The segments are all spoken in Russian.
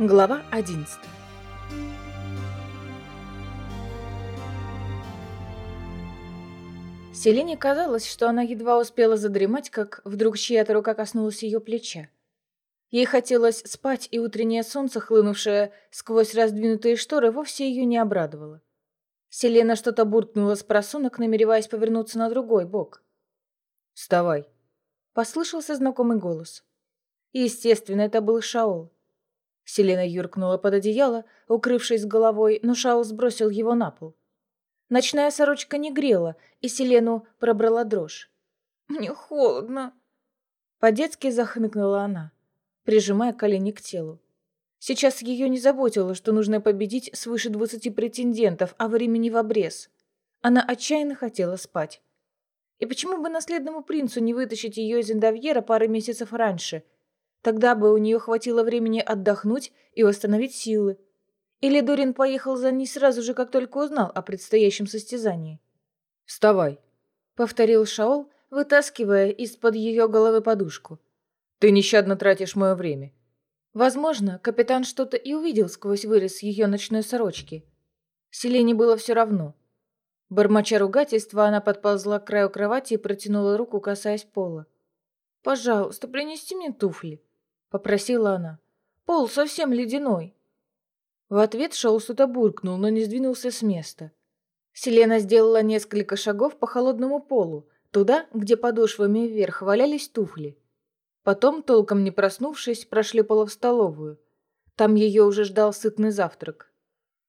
Глава 11 Селине казалось, что она едва успела задремать, как вдруг чья-то рука коснулась ее плеча. Ей хотелось спать, и утреннее солнце, хлынувшее сквозь раздвинутые шторы, вовсе ее не обрадовало. Селена что-то буркнула с просунок, намереваясь повернуться на другой бок. «Вставай!» — послышался знакомый голос. Естественно, это был Шаол. Селена юркнула под одеяло, укрывшись головой, но Шаул сбросил его на пол. Ночная сорочка не грела, и Селену пробрала дрожь. «Мне холодно!» По-детски захныкнула она, прижимая колени к телу. Сейчас ее не заботило, что нужно победить свыше двадцати претендентов, а времени в обрез. Она отчаянно хотела спать. И почему бы наследному принцу не вытащить ее из Индовьера пары месяцев раньше – Тогда бы у нее хватило времени отдохнуть и восстановить силы. Или Дорин поехал за ней сразу же, как только узнал о предстоящем состязании. «Вставай», — повторил Шаол, вытаскивая из-под ее головы подушку. «Ты нещадно тратишь мое время». Возможно, капитан что-то и увидел сквозь вырез ее ночной сорочки. Селене было все равно. Бормоча ругательства, она подползла к краю кровати и протянула руку, касаясь пола. «Пожалуйста, принести мне туфли», — попросила она. «Пол совсем ледяной». В ответ Шоу что-то буркнул, но не сдвинулся с места. Селена сделала несколько шагов по холодному полу, туда, где подошвами вверх валялись туфли. Потом, толком не проснувшись, прошлепала в столовую. Там ее уже ждал сытный завтрак.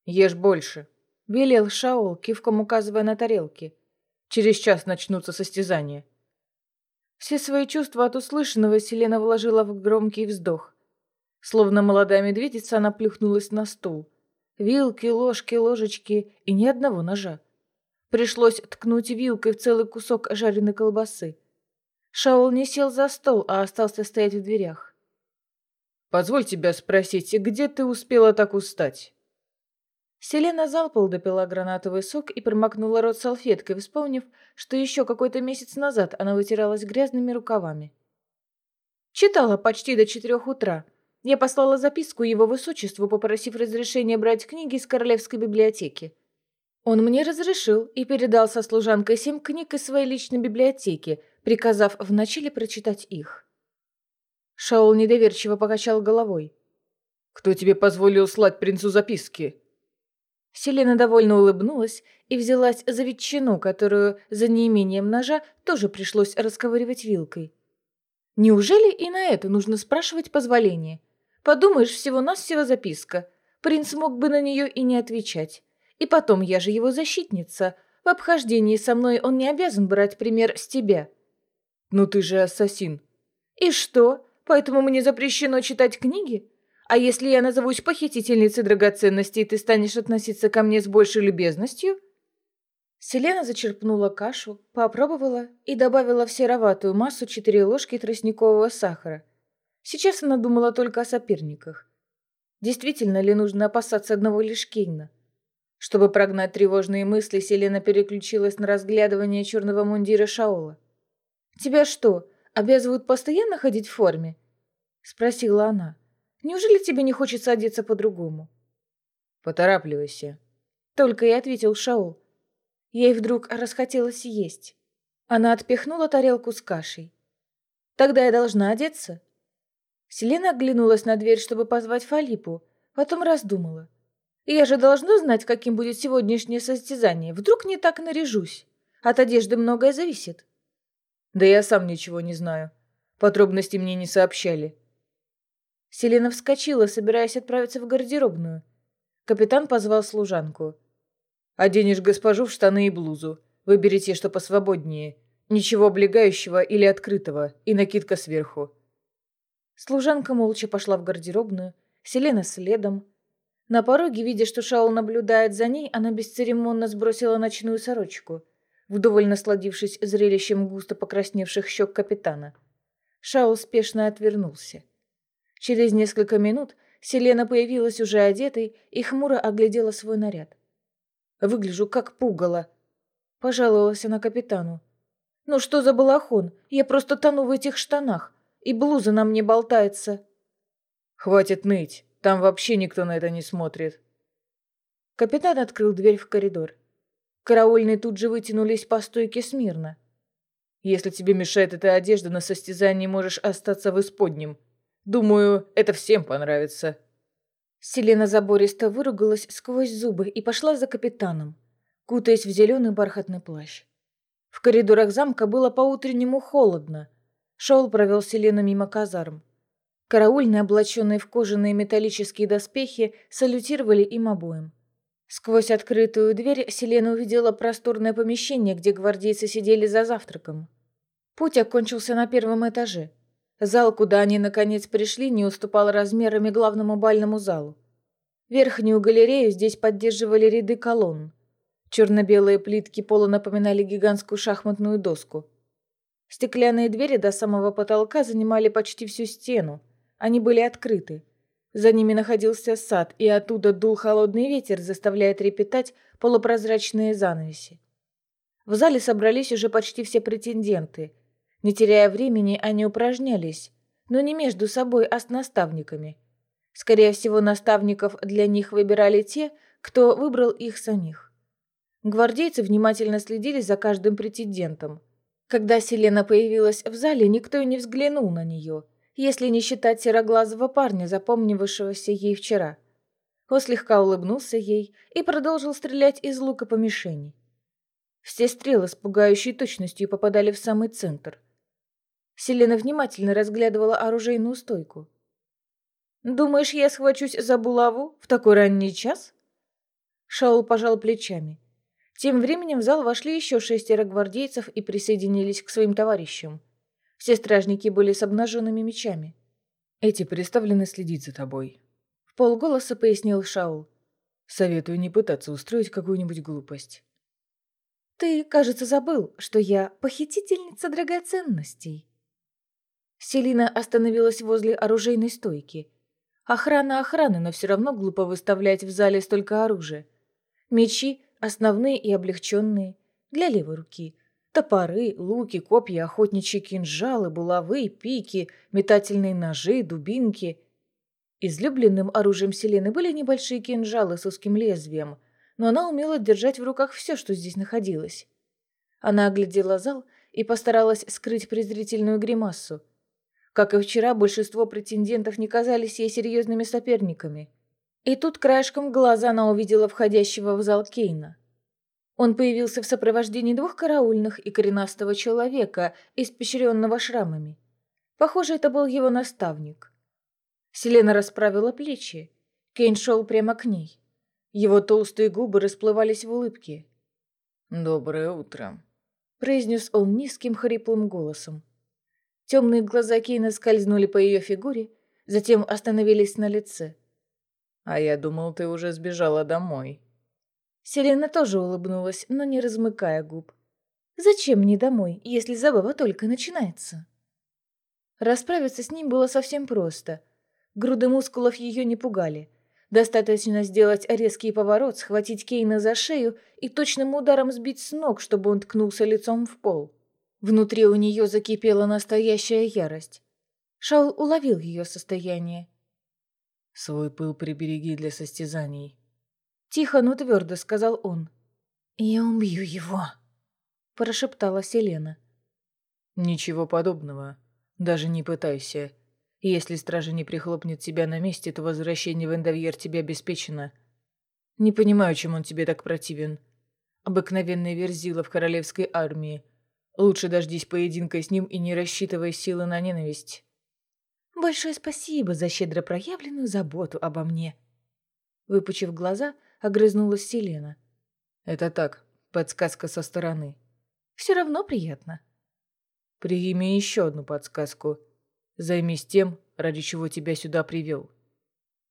«Ешь больше», — велел Шаол, кивком указывая на тарелки. «Через час начнутся состязания». Все свои чувства от услышанного Селена вложила в громкий вздох. Словно молодая медведица, она плюхнулась на стул. Вилки, ложки, ложечки и ни одного ножа. Пришлось ткнуть вилкой в целый кусок жареной колбасы. Шаул не сел за стол, а остался стоять в дверях. «Позволь тебя спросить, где ты успела так устать?» Селена залпал допила гранатовый сок и промокнула рот салфеткой, вспомнив, что еще какой-то месяц назад она вытиралась грязными рукавами. Читала почти до четырех утра. Я послала записку его высочеству, попросив разрешения брать книги из королевской библиотеки. Он мне разрешил и передал со служанкой семь книг из своей личной библиотеки, приказав вначале прочитать их. Шаул недоверчиво покачал головой. «Кто тебе позволил слать принцу записки?» Селена довольно улыбнулась и взялась за ветчину, которую за неимением ножа тоже пришлось расковыривать вилкой. Неужели и на это нужно спрашивать позволение? Подумаешь, всего-навсего записка. Принц мог бы на нее и не отвечать. И потом, я же его защитница. В обхождении со мной он не обязан брать пример с тебя. Ну ты же ассасин. И что? Поэтому мне запрещено читать книги? А если я назовусь похитительницей драгоценностей, ты станешь относиться ко мне с большей любезностью?» Селена зачерпнула кашу, попробовала и добавила в сероватую массу четыре ложки тростникового сахара. Сейчас она думала только о соперниках. Действительно ли нужно опасаться одного лишь Кейна? Чтобы прогнать тревожные мысли, Селена переключилась на разглядывание черного мундира Шаола. «Тебя что, обязывают постоянно ходить в форме?» — спросила она. Неужели тебе не хочется одеться по-другому?» «Поторапливайся», — только и ответил Шаул. Ей вдруг расхотелось есть. Она отпихнула тарелку с кашей. «Тогда я должна одеться?» Селена оглянулась на дверь, чтобы позвать Фалипу, потом раздумала. «Я же должна знать, каким будет сегодняшнее состязание. Вдруг не так наряжусь? От одежды многое зависит». «Да я сам ничего не знаю. Подробности мне не сообщали. Селена вскочила, собираясь отправиться в гардеробную. Капитан позвал служанку. «Оденешь госпожу в штаны и блузу. Выберите, что посвободнее. Ничего облегающего или открытого, и накидка сверху». Служанка молча пошла в гардеробную, Селена следом. На пороге, видя, что Шаул наблюдает за ней, она бесцеремонно сбросила ночную сорочку, вдоволь насладившись зрелищем густо покрасневших щек капитана. Шаул спешно отвернулся. Через несколько минут Селена появилась уже одетой и хмуро оглядела свой наряд. «Выгляжу как пугало», — пожаловалась она капитану. «Ну что за балахон? Я просто тону в этих штанах, и блуза на мне болтается». «Хватит ныть», Там вообще никто на это не смотрит». Капитан открыл дверь в коридор. Караульные тут же вытянулись по стойке смирно. «Если тебе мешает эта одежда, на состязании можешь остаться в исподнем. Думаю, это всем понравится». Селена забористо выругалась сквозь зубы и пошла за капитаном, кутаясь в зеленый бархатный плащ. В коридорах замка было по-утреннему холодно. Шоул провел Селену мимо казарм. Караульные, облаченные в кожаные металлические доспехи, салютировали им обоим. Сквозь открытую дверь Селена увидела просторное помещение, где гвардейцы сидели за завтраком. Путь окончился на первом этаже. Зал, куда они наконец пришли, не уступал размерами главному бальному залу. Верхнюю галерею здесь поддерживали ряды колонн. Черно-белые плитки пола напоминали гигантскую шахматную доску. Стеклянные двери до самого потолка занимали почти всю стену. Они были открыты. За ними находился сад, и оттуда дул холодный ветер, заставляя трепетать полупрозрачные занавеси. В зале собрались уже почти все претенденты. Не теряя времени, они упражнялись, но не между собой, а с наставниками. Скорее всего, наставников для них выбирали те, кто выбрал их самих. Гвардейцы внимательно следили за каждым претендентом. Когда Селена появилась в зале, никто и не взглянул на нее – если не считать сероглазого парня, запомнившегося ей вчера. Он слегка улыбнулся ей и продолжил стрелять из лука по мишени. Все стрелы с пугающей точностью попадали в самый центр. Селена внимательно разглядывала оружейную стойку. «Думаешь, я схвачусь за булаву в такой ранний час?» Шаул пожал плечами. Тем временем в зал вошли еще шестеро гвардейцев и присоединились к своим товарищам. Все стражники были с обнаженными мечами. «Эти представлены следить за тобой», — в полголоса пояснил Шаул. «Советую не пытаться устроить какую-нибудь глупость». «Ты, кажется, забыл, что я похитительница драгоценностей». Селина остановилась возле оружейной стойки. Охрана охраны, но все равно глупо выставлять в зале столько оружия. Мечи, основные и облегченные, для левой руки, Топоры, луки, копья, охотничьи кинжалы, булавы, пики, метательные ножи, дубинки. Излюбленным оружием Селены были небольшие кинжалы с узким лезвием, но она умела держать в руках все, что здесь находилось. Она оглядела зал и постаралась скрыть презрительную гримасу. Как и вчера, большинство претендентов не казались ей серьезными соперниками. И тут краешком глаза она увидела входящего в зал Кейна. Он появился в сопровождении двух караульных и коренастого человека, испещренного шрамами. Похоже, это был его наставник. Селена расправила плечи. Кейн шел прямо к ней. Его толстые губы расплывались в улыбке. «Доброе утро», — произнес он низким хриплым голосом. Темные глаза Кейна скользнули по ее фигуре, затем остановились на лице. «А я думал, ты уже сбежала домой». Селена тоже улыбнулась, но не размыкая губ. «Зачем мне домой, если забава только начинается?» Расправиться с ним было совсем просто. Груды мускулов ее не пугали. Достаточно сделать резкий поворот, схватить Кейна за шею и точным ударом сбить с ног, чтобы он ткнулся лицом в пол. Внутри у нее закипела настоящая ярость. Шаул уловил ее состояние. «Свой пыл прибереги для состязаний», Тихо, но твердо сказал он. «Я убью его», – прошептала Селена. «Ничего подобного. Даже не пытайся. Если стража не прихлопнет тебя на месте, то возвращение в Эндовьер тебе обеспечено. Не понимаю, чем он тебе так противен. Обыкновенный верзила в королевской армии. Лучше дождись поединка с ним и не рассчитывай силы на ненависть». «Большое спасибо за щедро проявленную заботу обо мне». Выпучив глаза, огрызнулась Селена. «Это так, подсказка со стороны». «Все равно приятно». «Прими еще одну подсказку. Займись тем, ради чего тебя сюда привел».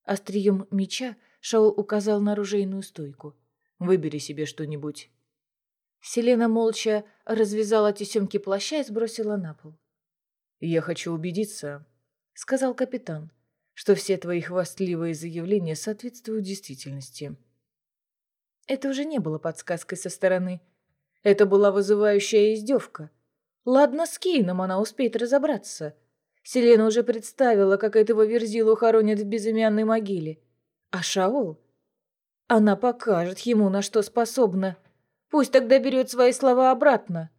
Острием меча Шаул указал на оружейную стойку. «Выбери себе что-нибудь». Селена молча развязала тесемки плаща и сбросила на пол. «Я хочу убедиться», — сказал капитан, «что все твои хвастливые заявления соответствуют действительности». Это уже не было подсказкой со стороны. Это была вызывающая издевка. Ладно, с Кейном она успеет разобраться. Селена уже представила, как этого Верзилу хоронят в безымянной могиле. А Шаол? Она покажет ему, на что способна. Пусть тогда берет свои слова обратно.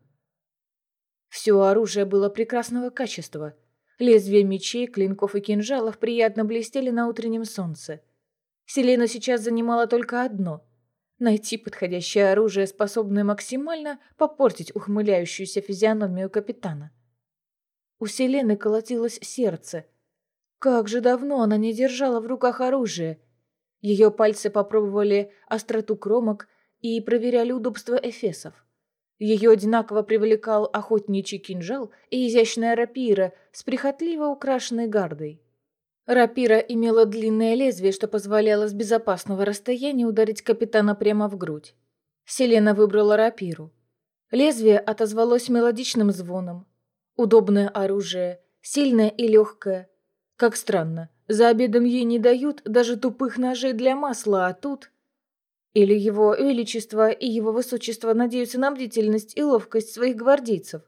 Все оружие было прекрасного качества. Лезвия мечей, клинков и кинжалов приятно блестели на утреннем солнце. Селена сейчас занимала только одно — найти подходящее оружие, способное максимально попортить ухмыляющуюся физиономию капитана. У Селены колотилось сердце. Как же давно она не держала в руках оружие. Ее пальцы попробовали остроту кромок и проверяли удобство эфесов. Ее одинаково привлекал охотничий кинжал и изящная рапира с прихотливо украшенной гардой. Рапира имела длинное лезвие, что позволяло с безопасного расстояния ударить капитана прямо в грудь. Селена выбрала рапиру. Лезвие отозвалось мелодичным звоном, Удобное оружие, сильное и легкое. Как странно, за обедом ей не дают даже тупых ножей для масла, а тут... Или его величество и его высочество надеются на бдительность и ловкость своих гвардейцев.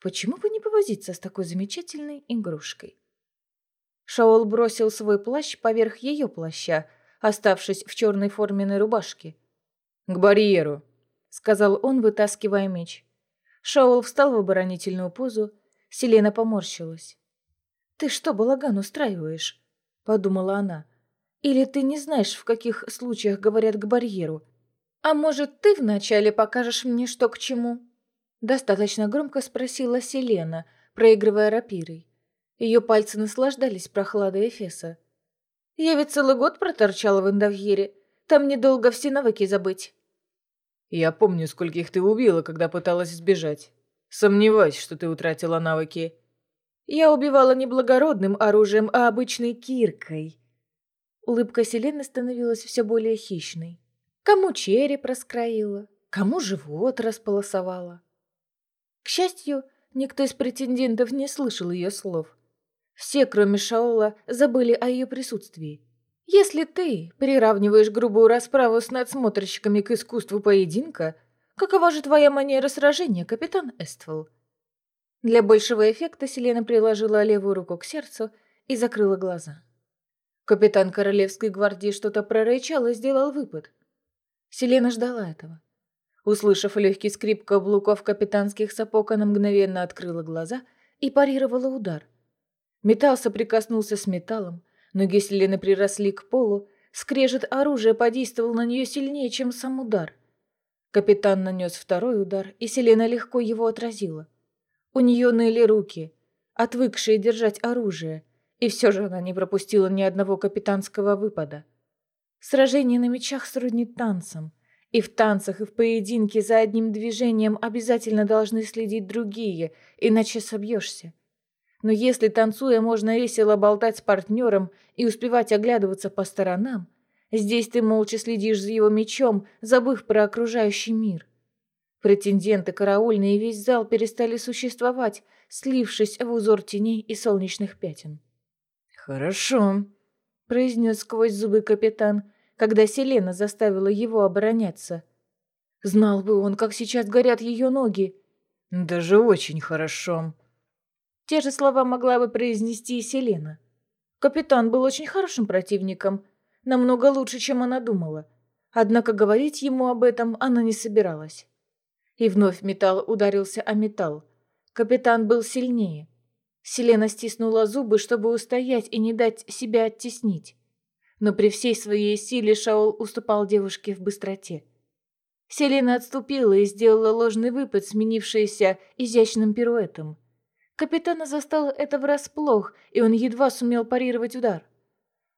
Почему бы не повозиться с такой замечательной игрушкой? Шаол бросил свой плащ поверх ее плаща, оставшись в черной форменной рубашке. «К барьеру», — сказал он, вытаскивая меч. Шаул встал в оборонительную позу. Селена поморщилась. «Ты что, балаган устраиваешь?» — подумала она. «Или ты не знаешь, в каких случаях говорят к барьеру? А может, ты вначале покажешь мне, что к чему?» Достаточно громко спросила Селена, проигрывая рапирой. Ее пальцы наслаждались прохладой Эфеса. «Я ведь целый год проторчала в Индавьере. Там недолго все навыки забыть». Я помню, скольких ты убила, когда пыталась сбежать. Сомневаюсь, что ты утратила навыки. Я убивала не благородным оружием, а обычной киркой. Улыбка Селены становилась все более хищной. Кому череп раскроила, кому живот располосовала. К счастью, никто из претендентов не слышал ее слов. Все, кроме Шаола, забыли о ее присутствии. Если ты приравниваешь грубую расправу с надсмотрщиками к искусству поединка, какова же твоя манера сражения, капитан Эствол? Для большего эффекта Селена приложила левую руку к сердцу и закрыла глаза. Капитан Королевской гвардии что-то прорычал и сделал выпад. Селена ждала этого. Услышав легкий скрип каблуков капитанских сапог, она мгновенно открыла глаза и парировала удар. Металл соприкоснулся с металлом, Ноги Селены приросли к полу, скрежет оружия подействовал на нее сильнее, чем сам удар. Капитан нанес второй удар, и Селена легко его отразила. У нее ныли руки, отвыкшие держать оружие, и все же она не пропустила ни одного капитанского выпада. Сражение на мечах сродни танцам, и в танцах, и в поединке за одним движением обязательно должны следить другие, иначе собьешься. Но если, танцуя, можно весело болтать с партнером и успевать оглядываться по сторонам, здесь ты молча следишь за его мечом, забыв про окружающий мир. Претенденты караульные и весь зал перестали существовать, слившись в узор теней и солнечных пятен. «Хорошо», — произнес сквозь зубы капитан, когда Селена заставила его обороняться. Знал бы он, как сейчас горят ее ноги. «Даже очень хорошо», те же слова могла бы произнести и Селена. Капитан был очень хорошим противником, намного лучше, чем она думала. Однако говорить ему об этом она не собиралась. И вновь металл ударился о металл. Капитан был сильнее. Селена стиснула зубы, чтобы устоять и не дать себя оттеснить. Но при всей своей силе Шаол уступал девушке в быстроте. Селена отступила и сделала ложный выпад, сменившийся изящным пируэтом. Капитана застало это врасплох, и он едва сумел парировать удар.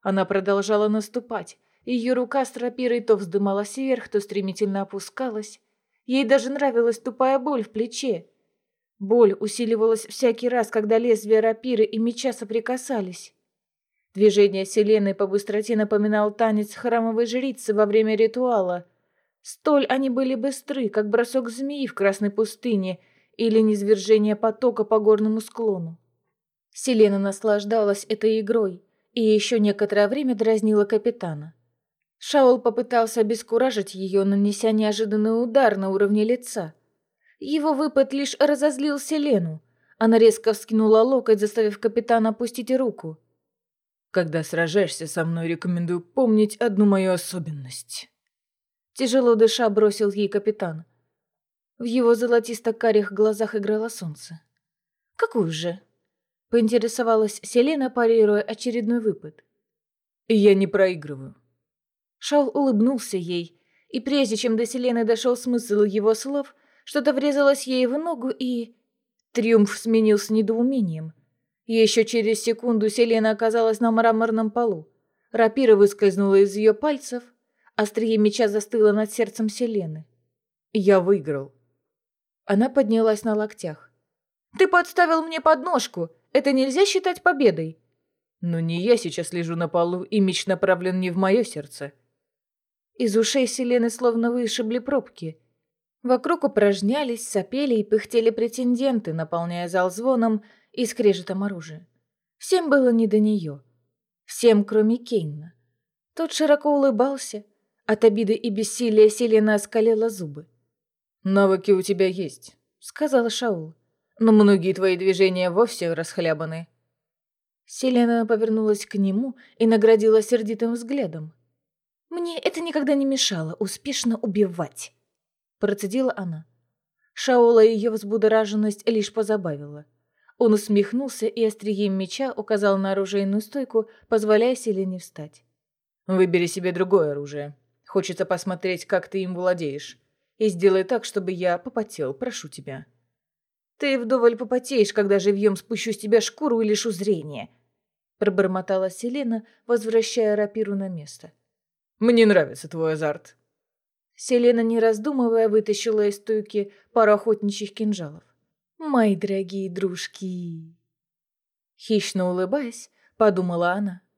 Она продолжала наступать. Ее рука с рапирой то вздымалась вверх, то стремительно опускалась. Ей даже нравилась тупая боль в плече. Боль усиливалась всякий раз, когда лезвия рапиры и меча соприкасались. Движение Селены по быстроте напоминал танец храмовой жрицы во время ритуала. Столь они были быстры, как бросок змеи в красной пустыне — или низвержение потока по горному склону. Селена наслаждалась этой игрой и еще некоторое время дразнила капитана. Шаул попытался обескуражить ее, нанеся неожиданный удар на уровне лица. Его выпад лишь разозлил Селену. Она резко вскинула локоть, заставив капитана опустить руку. «Когда сражаешься со мной, рекомендую помнить одну мою особенность». Тяжело дыша бросил ей капитан. В его золотисто-карих глазах играло солнце. «Какую же?» — поинтересовалась Селена, парируя очередной выпад. «Я не проигрываю». Шаул улыбнулся ей, и прежде чем до Селены дошел смысл его слов, что-то врезалось ей в ногу и... Триумф сменился недоумением. Еще через секунду Селена оказалась на мраморном полу. Рапира выскользнула из ее пальцев, острие меча застыло над сердцем Селены. «Я выиграл». Она поднялась на локтях. «Ты подставил мне подножку! Это нельзя считать победой!» «Но не я сейчас лежу на полу, и меч направлен не в мое сердце». Из ушей Селены словно вышибли пробки. Вокруг упражнялись, сопели и пыхтели претенденты, наполняя зал звоном и скрежетом оружия. Всем было не до нее. Всем, кроме Кейна. Тот широко улыбался. От обиды и бессилия Селена оскалила зубы. «Навыки у тебя есть», — сказал Шаул. «Но многие твои движения вовсе расхлябаны». Селена повернулась к нему и наградила сердитым взглядом. «Мне это никогда не мешало успешно убивать». Процедила она. Шаола ее взбудораженность лишь позабавила. Он усмехнулся и острием меча указал на оружейную стойку, позволяя Селене встать. «Выбери себе другое оружие. Хочется посмотреть, как ты им владеешь. И сделай так, чтобы я попотел, прошу тебя». «Ты вдоволь попотеешь, когда живьем спущу с тебя шкуру и лишу зрения», пробормотала Селена, возвращая рапиру на место. «Мне нравится твой азарт», Селена, не раздумывая, вытащила из стойки пару охотничьих кинжалов. «Мои дорогие дружки!» Хищно улыбаясь, подумала она.